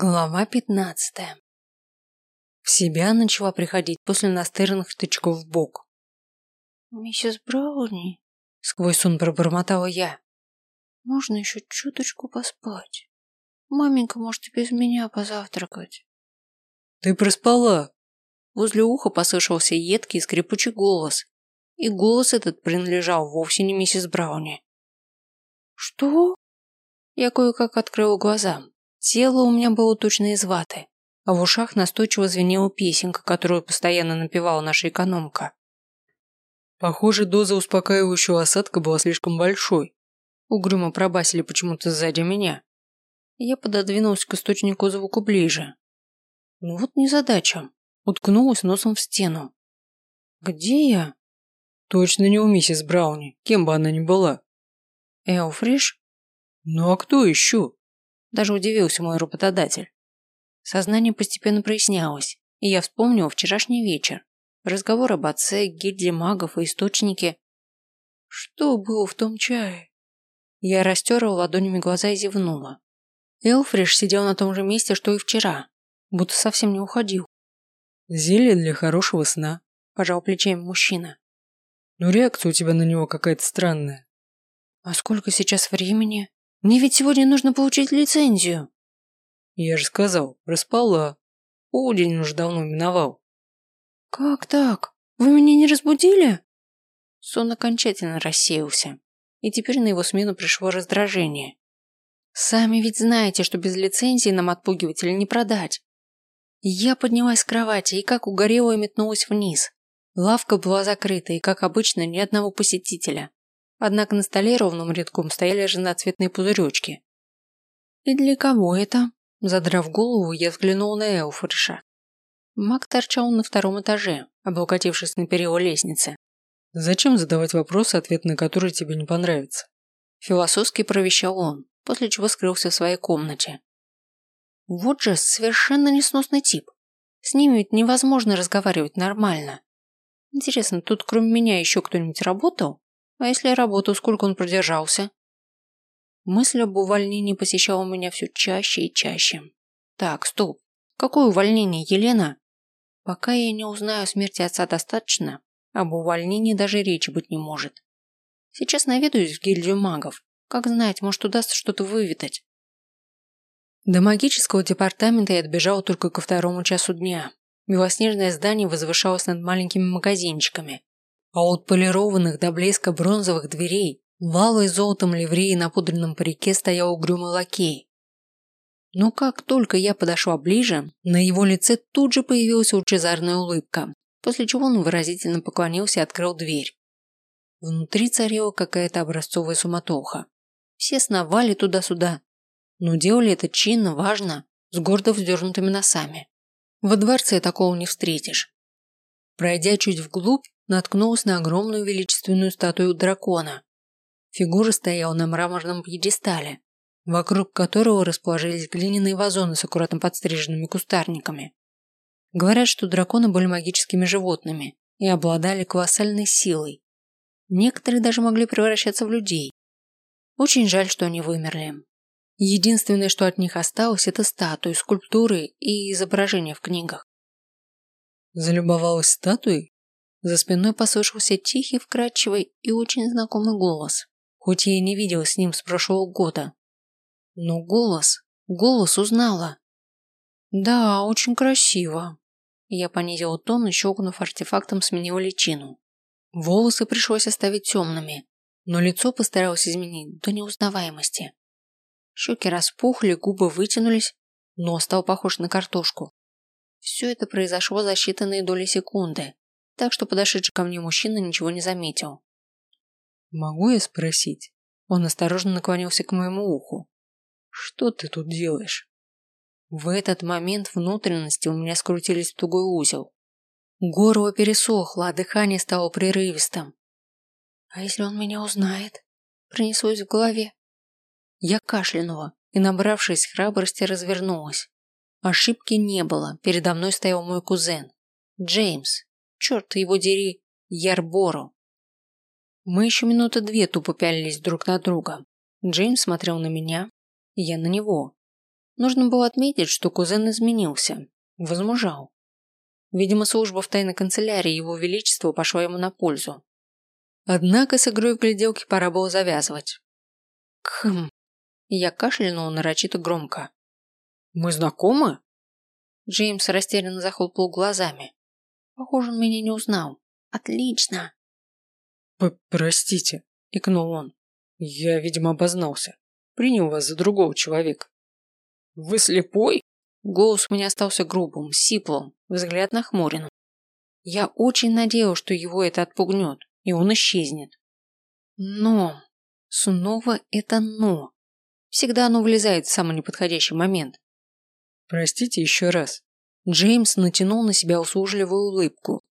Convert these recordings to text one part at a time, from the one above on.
Глава пятнадцатая. В себя начала приходить после настырных тычков в бок. «Миссис Брауни?» – сквозь сон пробормотала я. «Можно еще чуточку поспать? Маменька может и без меня позавтракать». «Ты проспала?» Возле уха послышался едкий скрипучий голос, и голос этот принадлежал вовсе не миссис Брауни. «Что?» Я кое-как открыла глаза. Тело у меня было точно из ваты, а в ушах настойчиво звенела песенка, которую постоянно напевала наша экономка. Похоже, доза успокаивающего осадка была слишком большой. Угрюмо пробасили почему-то сзади меня. Я пододвинулась к источнику звука ближе. Ну вот незадача. Уткнулась носом в стену. Где я? Точно не у миссис Брауни, кем бы она ни была. Элфриш? Ну а кто еще? Даже удивился мой работодатель. Сознание постепенно прояснялось, и я вспомнил вчерашний вечер. Разговор об отце, гильдии магов и источнике. Что было в том чае? Я растерла ладонями глаза и зевнула. Элфриш сидел на том же месте, что и вчера, будто совсем не уходил. «Зелье для хорошего сна», – пожал плечами мужчина. «Но реакция у тебя на него какая-то странная». «А сколько сейчас времени?» Мне ведь сегодня нужно получить лицензию. Я же сказал, распала. Полдень уже давно миновал. Как так? Вы меня не разбудили? Сон окончательно рассеялся, и теперь на его смену пришло раздражение. Сами ведь знаете, что без лицензии нам отпугивателя не продать. Я поднялась с кровати и как угорелая метнулась вниз. Лавка была закрыта, и, как обычно, ни одного посетителя. Однако на столе ровным рядком стояли разноцветные пузыречки. «И для кого это?» Задрав голову, я взглянул на Элфриша. Маг торчал на втором этаже, облокотившись на перила лестницы. «Зачем задавать вопросы, ответ на которые тебе не понравится?» Философски провещал он, после чего скрылся в своей комнате. Вот же совершенно несносный тип. С ним ведь невозможно разговаривать нормально. Интересно, тут кроме меня еще кто-нибудь работал? А если я работаю, сколько он продержался? Мысль об увольнении посещала меня все чаще и чаще. Так, стоп. Какое увольнение, Елена? Пока я не узнаю о смерти отца достаточно, об увольнении даже речи быть не может. Сейчас наведаюсь в гильдию магов. Как знать, может удастся что-то выведать. До магического департамента я добежал только ко второму часу дня. Белоснежное здание возвышалось над маленькими магазинчиками, а от полированных до блеска бронзовых дверей в золотом ливреи на пудренном парике стоял угрюмый лакей. Но как только я подошла ближе, на его лице тут же появилась лучезарная улыбка, после чего он выразительно поклонился и открыл дверь. Внутри царила какая-то образцовая суматоха. Все сновали туда-сюда, но делали это чинно, важно, с гордо вздернутыми носами. Во дворце такого не встретишь. Пройдя чуть вглубь, наткнулась на огромную величественную статую дракона. Фигура стояла на мраморном пьедестале, вокруг которого расположились глиняные вазоны с аккуратно подстриженными кустарниками. Говорят, что драконы были магическими животными и обладали колоссальной силой. Некоторые даже могли превращаться в людей. Очень жаль, что они вымерли. Единственное, что от них осталось, это статуи, скульптуры и изображения в книгах. Залюбовалась статуей? За спиной послышался тихий, вкрадчивый и очень знакомый голос, хоть я и не видела с ним с прошлого года. Но голос, голос узнала. Да, очень красиво. Я понизила тон и, щелкнув артефактом, сменила личину. Волосы пришлось оставить темными, но лицо постаралась изменить до неузнаваемости. Щеки распухли, губы вытянулись, но стал похож на картошку. Все это произошло за считанные доли секунды, так что подошедший ко мне мужчина ничего не заметил. «Могу я спросить?» Он осторожно наклонился к моему уху. «Что ты тут делаешь?» В этот момент внутренности у меня скрутились в тугой узел. Горло пересохло, а дыхание стало прерывистым. «А если он меня узнает?» Пронеслось в голове. Я кашлянула и, набравшись храбрости, развернулась. Ошибки не было, передо мной стоял мой кузен. Джеймс, Черт его дери, Ярборо. Мы еще минуты две тупо пялились друг на друга. Джеймс смотрел на меня, я на него. Нужно было отметить, что кузен изменился, возмужал. Видимо, служба в тайной канцелярии его величества пошла ему на пользу. Однако с игрой в гляделки пора было завязывать. Кхм. Я кашлянул нарочито громко. «Мы знакомы?» Джеймс растерянно захлопал глазами. Похоже, он меня не узнал. Отлично. «Простите», – икнул он. «Я, видимо, обознался. Принял вас за другого человека». «Вы слепой?» Голос у меня остался грубым, сиплым, взгляд нахмуренным. Я очень надеялся, что его это отпугнет, и он исчезнет. Но... Снова это «но». Всегда оно влезает в самый неподходящий момент. Простите еще раз. Джеймс натянул на себя услужливую улыбку.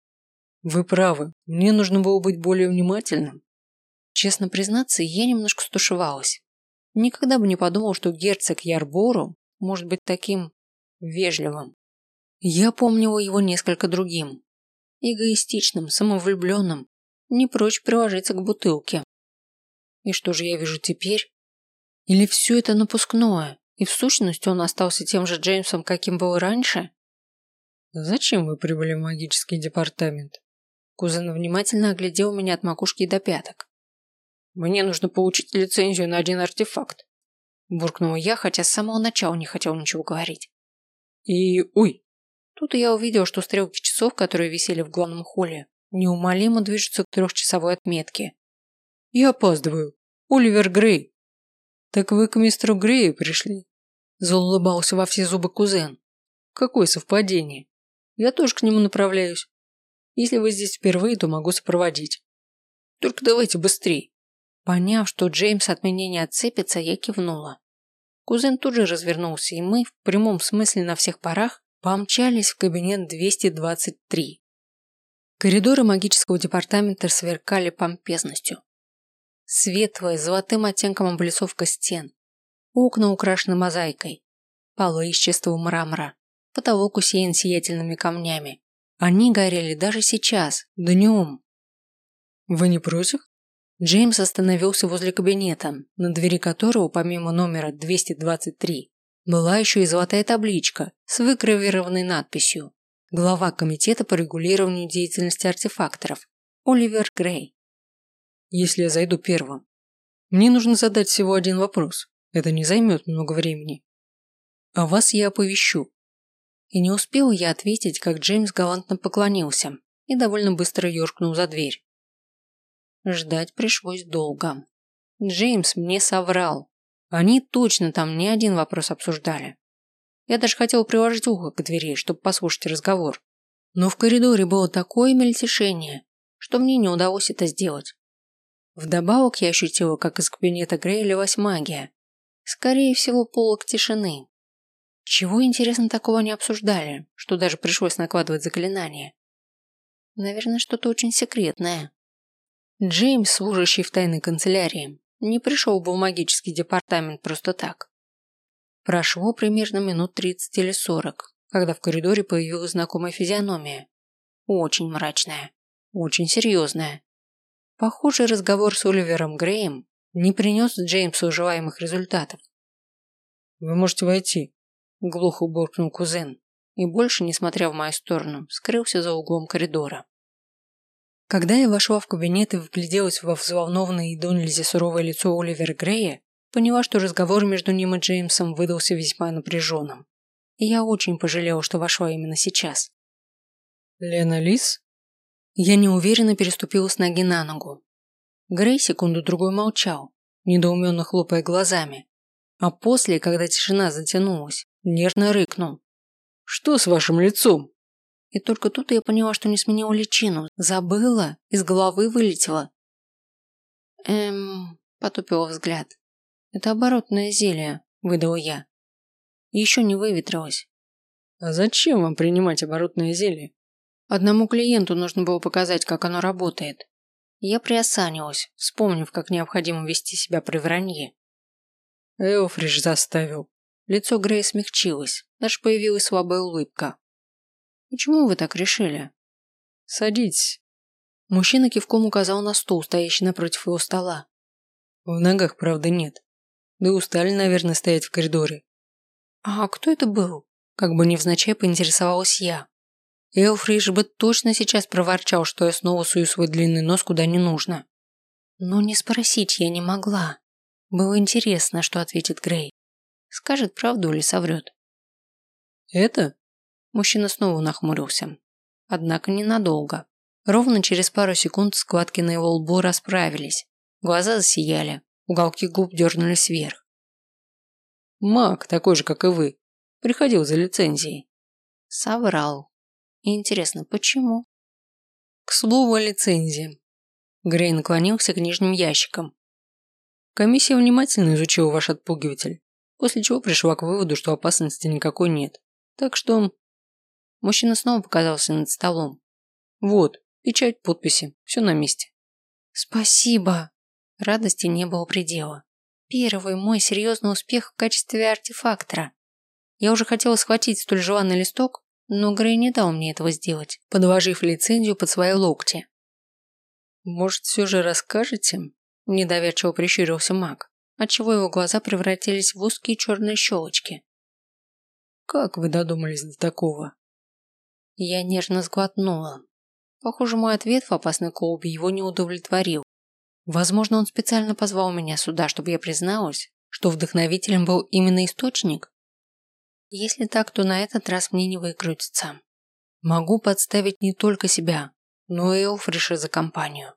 Вы правы, мне нужно было быть более внимательным. Честно признаться, я немножко стушевалась. Никогда бы не подумал, что герцог Ярбору может быть таким вежливым. Я помнила его несколько другим. Эгоистичным, самовлюбленным, не прочь приложиться к бутылке. И что же я вижу теперь? Или все это напускное, и в сущности он остался тем же Джеймсом, каким был раньше? Зачем вы прибыли в магический департамент? Кузен внимательно оглядел меня от макушки до пяток. Мне нужно получить лицензию на один артефакт. Буркнула я, хотя с самого начала не хотел ничего говорить. И... Ой! Тут я увидел, что стрелки часов, которые висели в главном холле, неумолимо движутся к трехчасовой отметке. Я опаздываю. Оливер Грей. Так вы к мистеру Грею пришли? Заулыбался во все зубы кузен. Какое совпадение. Я тоже к нему направляюсь. Если вы здесь впервые, то могу сопроводить. Только давайте быстрей. Поняв, что Джеймс от меня не отцепится, я кивнула. Кузен тут же развернулся, и мы, в прямом смысле на всех парах, помчались в кабинет 223. Коридоры магического департамента сверкали помпезностью. Светлая, золотым оттенком облицовка стен. Окна украшены мозаикой. Полы из чистого мрамора. Потолок усеян сиятельными камнями. Они горели даже сейчас, днем. «Вы не против?» Джеймс остановился возле кабинета, на двери которого, помимо номера 223, была еще и золотая табличка с выгравированной надписью «Глава комитета по регулированию деятельности артефакторов Оливер Грей». «Если я зайду первым, мне нужно задать всего один вопрос. Это не займет много времени. А вас я оповещу, и не успел я ответить, как Джеймс галантно поклонился и довольно быстро юркнул за дверь. Ждать пришлось долго. Джеймс мне соврал. Они точно там не один вопрос обсуждали. Я даже хотел приложить ухо к двери, чтобы послушать разговор. Но в коридоре было такое мельтешение, что мне не удалось это сделать. Вдобавок я ощутила, как из кабинета Грея лилась магия. Скорее всего, полок тишины. Чего, интересно, такого не обсуждали, что даже пришлось накладывать заклинание? Наверное, что-то очень секретное. Джеймс, служащий в тайной канцелярии, не пришел бы в магический департамент просто так. Прошло примерно минут 30 или 40, когда в коридоре появилась знакомая физиономия. Очень мрачная, очень серьезная. Похоже, разговор с Оливером Греем не принес Джеймсу желаемых результатов. «Вы можете войти», Глухо буркнул кузен и больше, не смотря в мою сторону, скрылся за углом коридора. Когда я вошла в кабинет и вгляделась во взволнованное и до нельзя суровое лицо Оливера Грея, поняла, что разговор между ним и Джеймсом выдался весьма напряженным. И я очень пожалела, что вошла именно сейчас. «Лена Лис?» Я неуверенно переступила с ноги на ногу. Грей секунду-другой молчал, недоуменно хлопая глазами. А после, когда тишина затянулась, нервно рыкнул. «Что с вашим лицом?» И только тут я поняла, что не сменила личину. Забыла, из головы вылетела. Эм, потупила взгляд. Это оборотное зелье, выдала я. Еще не выветрилось. А зачем вам принимать оборотное зелье? Одному клиенту нужно было показать, как оно работает. Я приосанилась, вспомнив, как необходимо вести себя при вранье. Элфриш заставил. Лицо Грея смягчилось, даже появилась слабая улыбка. «Почему вы так решили?» «Садитесь». Мужчина кивком указал на стул, стоящий напротив его стола. В ногах, правда, нет. Да устали, наверное, стоять в коридоре. А кто это был? Как бы невзначай поинтересовалась я. Элфриш бы точно сейчас проворчал, что я снова сую свой длинный нос куда не нужно. Но не спросить я не могла. Было интересно, что ответит Грей. Скажет правду или соврет. «Это?» Мужчина снова нахмурился. Однако ненадолго. Ровно через пару секунд складки на его лбу расправились. Глаза засияли, уголки губ дернулись вверх. «Маг, такой же, как и вы. Приходил за лицензией». Соврал. Интересно, почему? К слову о лицензии. Грей наклонился к нижним ящикам. Комиссия внимательно изучила ваш отпугиватель, после чего пришла к выводу, что опасности никакой нет. Так что... Мужчина снова показался над столом. Вот, печать, подписи, все на месте. Спасибо. Радости не было предела. Первый мой серьезный успех в качестве артефактора. Я уже хотела схватить столь желанный листок, но Грей не дал мне этого сделать, подложив лицензию под свои локти. «Может, все же расскажете?» – недоверчиво прищурился маг, отчего его глаза превратились в узкие черные щелочки. «Как вы додумались до такого?» Я нежно сглотнула. Похоже, мой ответ в опасной колбе его не удовлетворил. Возможно, он специально позвал меня сюда, чтобы я призналась, что вдохновителем был именно источник. Если так, то на этот раз мне не выкрутиться. Могу подставить не только себя, но и Элфриша за компанию.